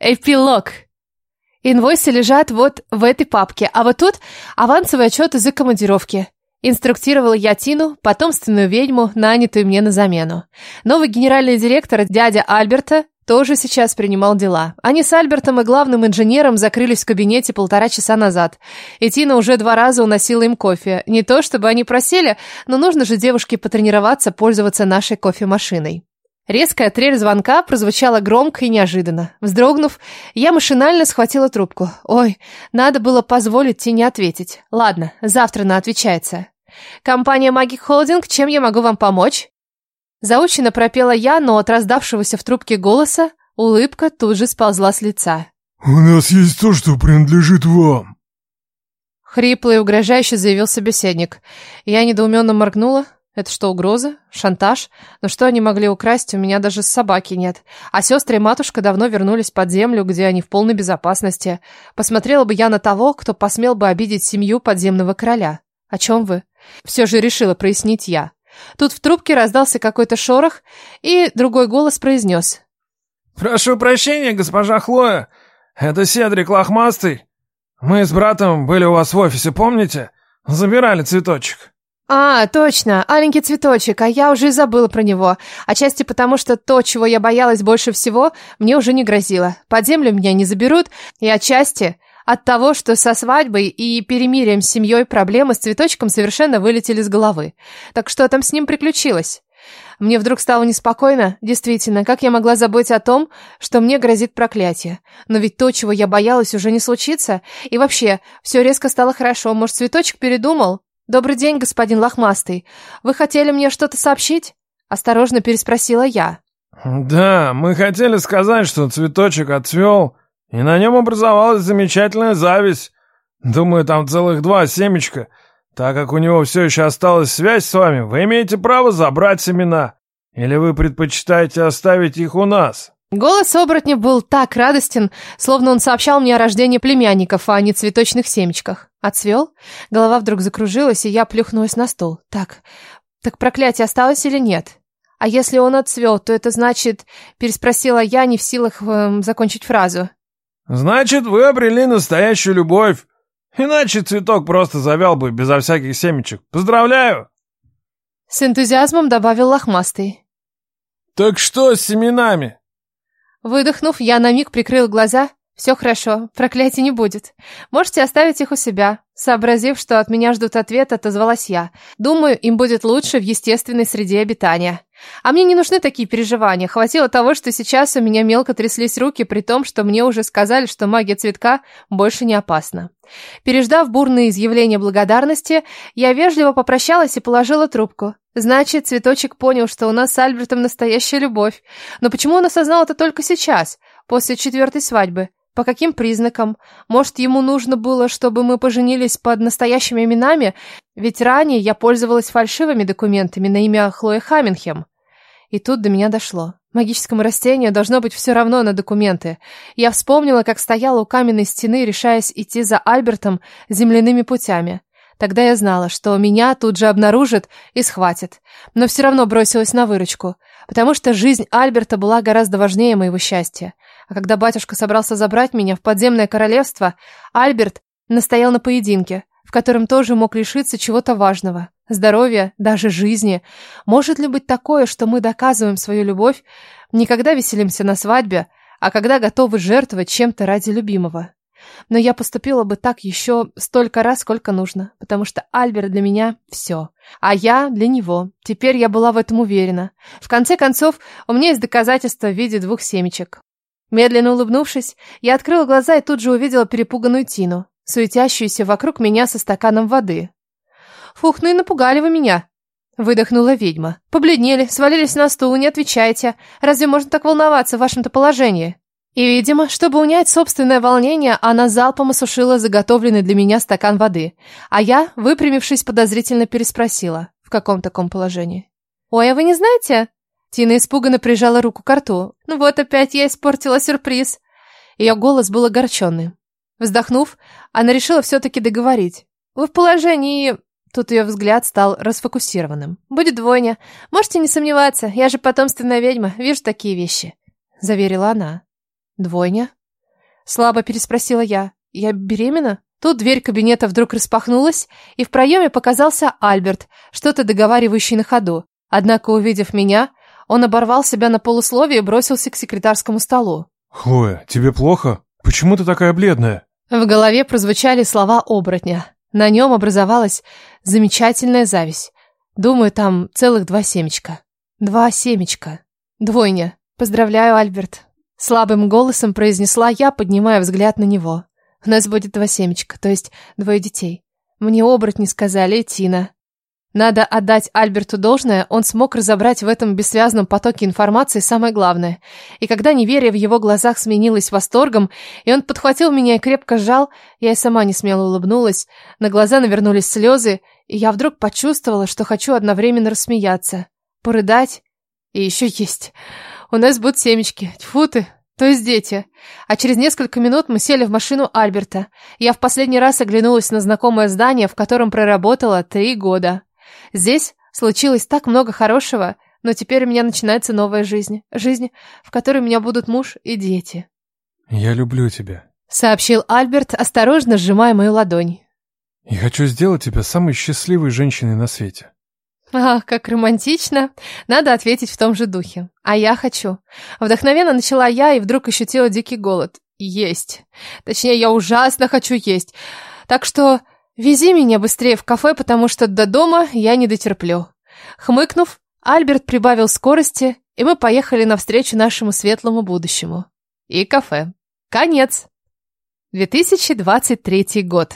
Эпилог. Инвойсы лежат вот в этой папке, а вот тут авансовый отчет из-за командировки. Инструктировала я Тину, потомственную ведьму, нанятую мне на замену. Новый генеральный директор, дядя Альберта, тоже сейчас принимал дела. Они с Альбертом и главным инженером закрылись в кабинете полтора часа назад. И Тина уже два раза уносила им кофе. Не то, чтобы они просили, но нужно же девушке потренироваться пользоваться нашей кофемашиной. Резкая трель звонка прозвучала громко и неожиданно. Вздрогнув, я машинально схватила трубку. Ой, надо было позволить Тине ответить. Ладно, завтра она отвечается. «Компания Magic Holding, чем я могу вам помочь?» Заученно пропела я, но от раздавшегося в трубке голоса улыбка тут же сползла с лица. «У нас есть то, что принадлежит вам». Хрипло и угрожающе заявил собеседник. Я недоуменно моргнула, это что, угроза? Шантаж? Но что они могли украсть? У меня даже собаки нет. А сестры и матушка давно вернулись под землю, где они в полной безопасности. Посмотрела бы я на того, кто посмел бы обидеть семью подземного короля. О чем вы? Все же решила прояснить я. Тут в трубке раздался какой-то шорох, и другой голос произнес. «Прошу прощения, госпожа Хлоя. Это Седрик Лохмастый. Мы с братом были у вас в офисе, помните? Забирали цветочек». А, точно, аленький цветочек, а я уже и забыла про него. Отчасти потому, что то, чего я боялась больше всего, мне уже не грозило. Под землю меня не заберут, и отчасти от того, что со свадьбой и перемирием с семьей проблемы с цветочком совершенно вылетели с головы. Так что там с ним приключилось? Мне вдруг стало неспокойно. Действительно, как я могла забыть о том, что мне грозит проклятие? Но ведь то, чего я боялась, уже не случится. И вообще, все резко стало хорошо. Может, цветочек передумал? «Добрый день, господин Лохмастый. Вы хотели мне что-то сообщить?» Осторожно переспросила я. «Да, мы хотели сказать, что цветочек отцвел, и на нем образовалась замечательная зависть. Думаю, там целых два семечка. Так как у него все еще осталась связь с вами, вы имеете право забрать семена. Или вы предпочитаете оставить их у нас?» Голос оборотня был так радостен, словно он сообщал мне о рождении племянников, а не цветочных семечках. Отцвел? Голова вдруг закружилась, и я плюхнулась на стол. Так, так проклятие осталось или нет? А если он отцвел, то это значит... Переспросила я, не в силах э, закончить фразу. Значит, вы обрели настоящую любовь. Иначе цветок просто завял бы безо всяких семечек. Поздравляю! С энтузиазмом добавил лохмастый. Так что с семенами? Выдохнув, я на миг прикрыл глаза. Все хорошо, проклятий не будет. Можете оставить их у себя. Сообразив, что от меня ждут ответ, отозвалась я. Думаю, им будет лучше в естественной среде обитания. А мне не нужны такие переживания. Хватило того, что сейчас у меня мелко тряслись руки, при том, что мне уже сказали, что магия цветка больше не опасна. Переждав бурные изъявления благодарности, я вежливо попрощалась и положила трубку. Значит, цветочек понял, что у нас с Альбертом настоящая любовь. Но почему он осознал это только сейчас, после четвертой свадьбы? По каким признакам? Может, ему нужно было, чтобы мы поженились под настоящими именами? Ведь ранее я пользовалась фальшивыми документами на имя Хлоя Хамминхем. И тут до меня дошло. Магическому растению должно быть все равно на документы. Я вспомнила, как стояла у каменной стены, решаясь идти за Альбертом земляными путями. Тогда я знала, что меня тут же обнаружат и схватят. Но все равно бросилась на выручку, потому что жизнь Альберта была гораздо важнее моего счастья. А когда батюшка собрался забрать меня в подземное королевство, Альберт настоял на поединке, в котором тоже мог лишиться чего-то важного. Здоровья, даже жизни. Может ли быть такое, что мы доказываем свою любовь, никогда веселимся на свадьбе, а когда готовы жертвовать чем-то ради любимого? Но я поступила бы так еще столько раз, сколько нужно, потому что Альберт для меня все, а я для него. Теперь я была в этом уверена. В конце концов, у меня есть доказательства в виде двух семечек. Медленно улыбнувшись, я открыла глаза и тут же увидела перепуганную Тину, суетящуюся вокруг меня со стаканом воды. «Фух, ну и напугали вы меня!» Выдохнула ведьма. «Побледнели, свалились на стул, не отвечайте. Разве можно так волноваться в вашем-то положении?» И, видимо, чтобы унять собственное волнение, она залпом осушила заготовленный для меня стакан воды. А я, выпрямившись, подозрительно переспросила. В каком таком положении? «Ой, а вы не знаете?» Тина испуганно прижала руку к рту. «Ну вот опять я испортила сюрприз». Ее голос был огорченный. Вздохнув, она решила все-таки договорить. «Вы в положении...» Тут ее взгляд стал расфокусированным. «Будет двойня. Можете не сомневаться, я же потомственная ведьма, вижу такие вещи», — заверила она. Двойня? Слабо переспросила я. Я беременна? Тут дверь кабинета вдруг распахнулась, и в проеме показался Альберт, что-то договаривающий на ходу. Однако, увидев меня, он оборвал себя на полусловие и бросился к секретарскому столу. «Хлоя, тебе плохо? Почему ты такая бледная?» В голове прозвучали слова оборотня. На нем образовалась замечательная зависть. Думаю, там целых два семечка. Два семечка. Двойня. Поздравляю, Альберт. Слабым голосом произнесла я, поднимая взгляд на него. У нас будет два семечка, то есть двое детей. Мне оборотни сказали, Тина. Надо отдать Альберту должное, он смог разобрать в этом бессвязном потоке информации самое главное. И когда неверие в его глазах сменилось восторгом, и он подхватил меня и крепко сжал, я и сама не смело улыбнулась, на глаза навернулись слезы, и я вдруг почувствовала, что хочу одновременно рассмеяться, порыдать и еще есть. У нас будут семечки, тьфу ты, то есть дети. А через несколько минут мы сели в машину Альберта. Я в последний раз оглянулась на знакомое здание, в котором проработала три года. Здесь случилось так много хорошего, но теперь у меня начинается новая жизнь. Жизнь, в которой у меня будут муж и дети. «Я люблю тебя», — сообщил Альберт, осторожно сжимая мою ладонь. «И хочу сделать тебя самой счастливой женщиной на свете». Ах, как романтично. Надо ответить в том же духе. А я хочу. Вдохновенно начала я и вдруг ощутила дикий голод. Есть. Точнее, я ужасно хочу есть. Так что вези меня быстрее в кафе, потому что до дома я не дотерплю. Хмыкнув, Альберт прибавил скорости, и мы поехали навстречу нашему светлому будущему. И кафе. Конец. 2023 год.